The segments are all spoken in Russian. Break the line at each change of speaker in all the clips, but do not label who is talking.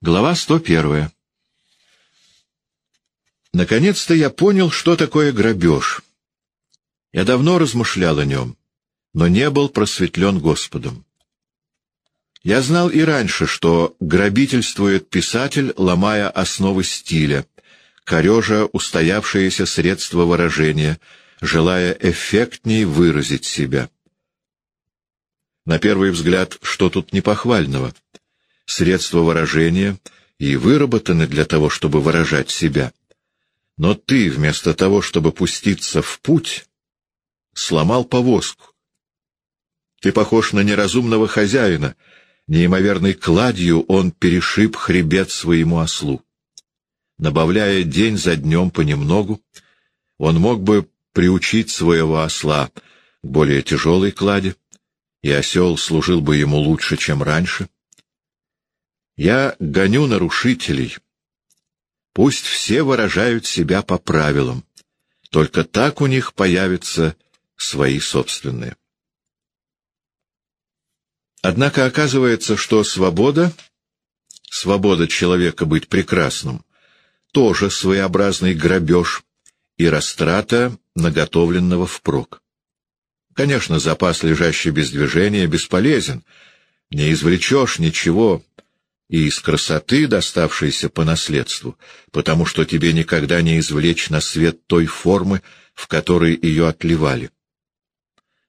Глава 101. Наконец-то я понял, что такое грабеж. Я давно размышлял о нем, но не был просветлен Господом. Я знал и раньше, что грабительствует писатель, ломая основы стиля, корежа устоявшиеся средства выражения, желая эффектней выразить себя. На первый взгляд, что тут непохвального — средства выражения и выработаны для того, чтобы выражать себя. Но ты, вместо того, чтобы пуститься в путь, сломал повозку. Ты похож на неразумного хозяина. Неимоверной кладью он перешиб хребет своему ослу. Набавляя день за днем понемногу, он мог бы приучить своего осла к более тяжелой кладе, и осел служил бы ему лучше, чем раньше — я гоню нарушителей. Пусть все выражают себя по правилам. Только так у них появятся свои собственные. Однако оказывается, что свобода, свобода человека быть прекрасным, тоже своеобразный грабеж и растрата наготовленного впрок. Конечно, запас, лежащий без движения, бесполезен. Не извлечешь ничего и из красоты, доставшейся по наследству, потому что тебе никогда не извлечь на свет той формы, в которой ее отливали.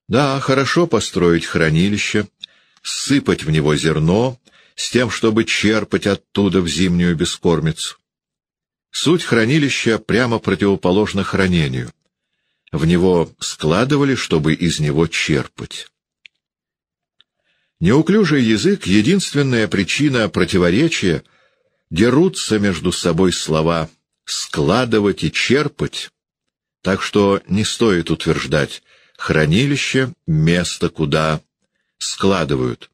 Да, хорошо построить хранилище, сыпать в него зерно, с тем, чтобы черпать оттуда в зимнюю бескормицу. Суть хранилища прямо противоположна хранению. В него складывали, чтобы из него черпать. Неуклюжий язык — единственная причина противоречия, дерутся между собой слова «складывать» и «черпать», так что не стоит утверждать «хранилище» — место, куда складывают.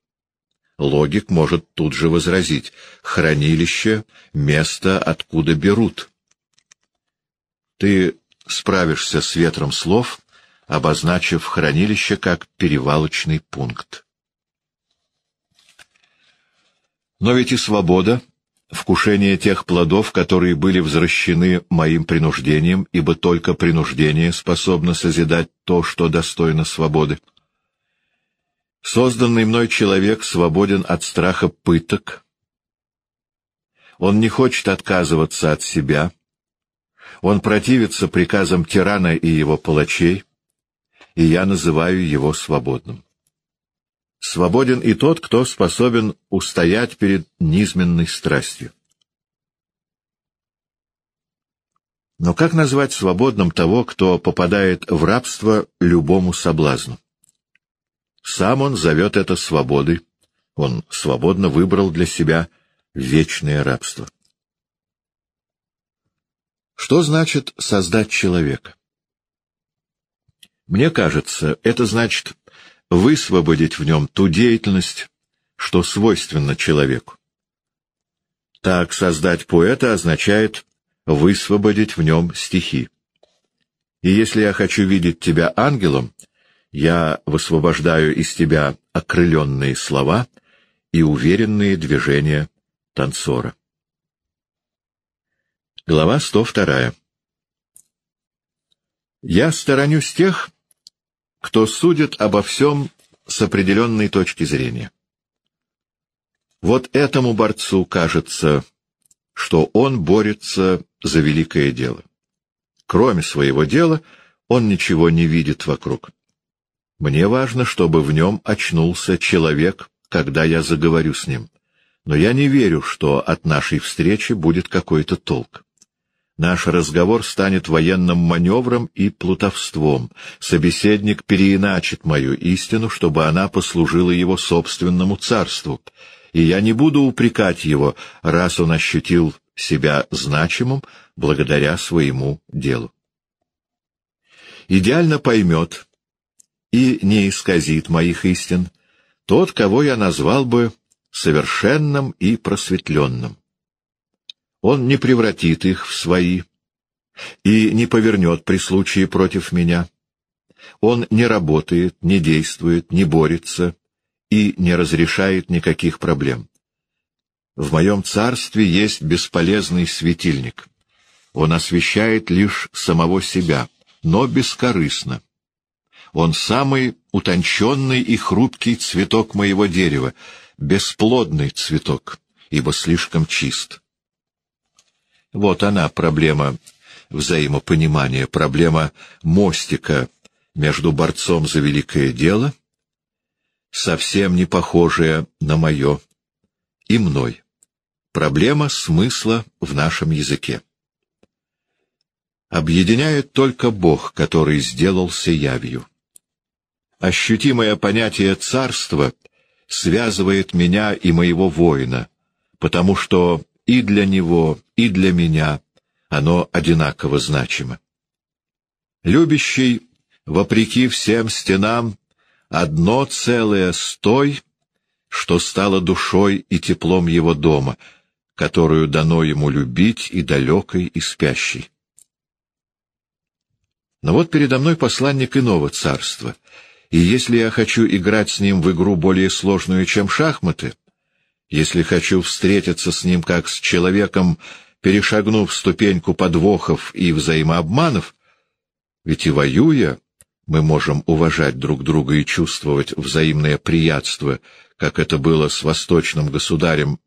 Логик может тут же возразить «хранилище» — место, откуда берут. Ты справишься с ветром слов, обозначив хранилище как перевалочный пункт. Но ведь и свобода, вкушение тех плодов, которые были возвращены моим принуждением, ибо только принуждение способно созидать то, что достойно свободы. Созданный мной человек свободен от страха пыток. Он не хочет отказываться от себя. Он противится приказам тирана и его палачей, и я называю его свободным. Свободен и тот, кто способен устоять перед низменной страстью. Но как назвать свободным того, кто попадает в рабство любому соблазну? Сам он зовет это свободой. Он свободно выбрал для себя вечное рабство. Что значит создать человека? Мне кажется, это значит высвободить в нем ту деятельность, что свойственно человеку. Так создать поэта означает высвободить в нем стихи. И если я хочу видеть тебя ангелом, я высвобождаю из тебя окрыленные слова и уверенные движения танцора. Глава 102. Я сторонюсь тех, кто судит обо всем с определенной точки зрения. Вот этому борцу кажется, что он борется за великое дело. Кроме своего дела, он ничего не видит вокруг. Мне важно, чтобы в нем очнулся человек, когда я заговорю с ним. Но я не верю, что от нашей встречи будет какой-то толк. Наш разговор станет военным маневром и плутовством. Собеседник переиначит мою истину, чтобы она послужила его собственному царству. И я не буду упрекать его, раз он ощутил себя значимым благодаря своему делу. Идеально поймет и не исказит моих истин тот, кого я назвал бы совершенным и просветленным. Он не превратит их в свои и не повернет при случае против меня. Он не работает, не действует, не борется и не разрешает никаких проблем. В моем царстве есть бесполезный светильник. Он освещает лишь самого себя, но бескорыстно. Он самый утонченный и хрупкий цветок моего дерева, бесплодный цветок, ибо слишком чист. Вот она, проблема взаимопонимания, проблема мостика между борцом за великое дело, совсем не похожая на мое, и мной. Проблема смысла в нашем языке. Объединяет только Бог, который сделался явью. Ощутимое понятие царства связывает меня и моего воина, потому что и для него, и для меня оно одинаково значимо. Любящий, вопреки всем стенам, одно целое с той, что стало душой и теплом его дома, которую дано ему любить и далекой, и спящей. Но вот передо мной посланник иного царства, и если я хочу играть с ним в игру более сложную, чем шахматы, если хочу встретиться с ним как с человеком, перешагнув ступеньку подвохов и взаимообманов, ведь и воюя, мы можем уважать друг друга и чувствовать взаимное приятство, как это было с восточным государем,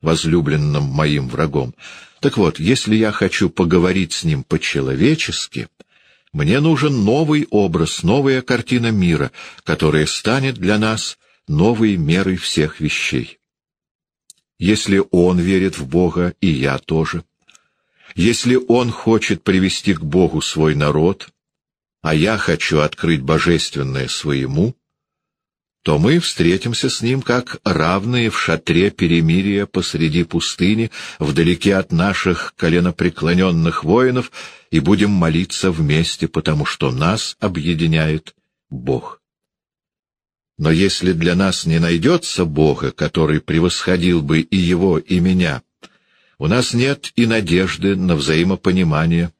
возлюбленным моим врагом. Так вот, если я хочу поговорить с ним по-человечески, мне нужен новый образ, новая картина мира, которая станет для нас новой мерой всех вещей. Если он верит в Бога, и я тоже. Если он хочет привести к Богу свой народ, а я хочу открыть божественное своему, то мы встретимся с ним как равные в шатре перемирия посреди пустыни, вдалеке от наших коленопреклоненных воинов, и будем молиться вместе, потому что нас объединяет Бог. Но если для нас не найдется Бога, который превосходил бы и его, и меня, у нас нет и надежды на взаимопонимание,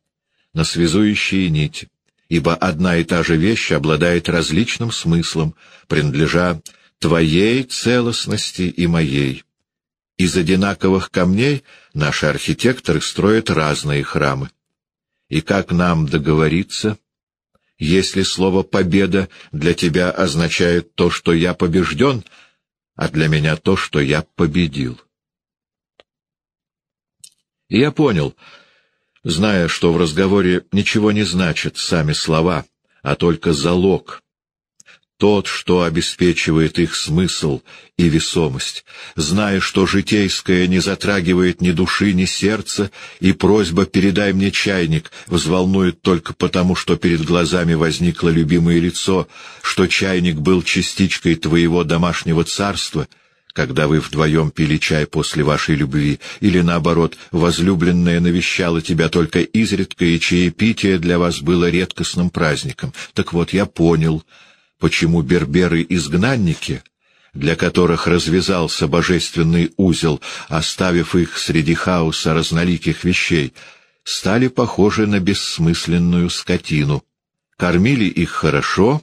на связующие нити, ибо одна и та же вещь обладает различным смыслом, принадлежа твоей целостности и моей. Из одинаковых камней наши архитекторы строят разные храмы. И как нам договориться, если слово «победа» для тебя означает то, что я побежден, а для меня то, что я победил. И я понял, зная, что в разговоре ничего не значат сами слова, а только залог, тот, что обеспечивает их смысл и весомость, зная, что житейское не затрагивает ни души, ни сердца, и просьба «передай мне чайник» взволнует только потому, что перед глазами возникло любимое лицо, что чайник был частичкой твоего домашнего царства, когда вы вдвоем пили чай после вашей любви, или, наоборот, возлюбленная навещала тебя только изредка, и чаепитие для вас было редкостным праздником. Так вот, я понял — почему берберы-изгнанники, для которых развязался божественный узел, оставив их среди хаоса разноликих вещей, стали похожи на бессмысленную скотину. Кормили их хорошо,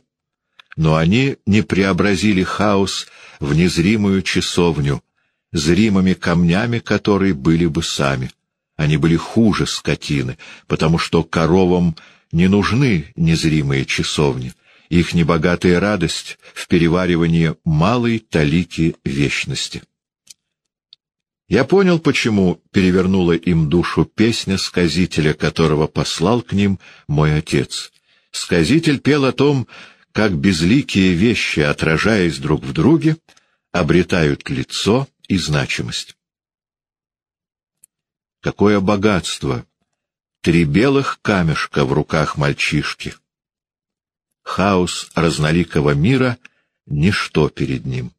но они не преобразили хаос в незримую часовню, зримыми камнями которые были бы сами. Они были хуже скотины, потому что коровам не нужны незримые часовни их небогатая радость в переваривании малой талики вечности. Я понял, почему перевернула им душу песня сказителя, которого послал к ним мой отец. Сказитель пел о том, как безликие вещи, отражаясь друг в друге, обретают лицо и значимость. Какое богатство! Три белых камешка в руках мальчишки — хаос разноликого мира — ничто перед ним.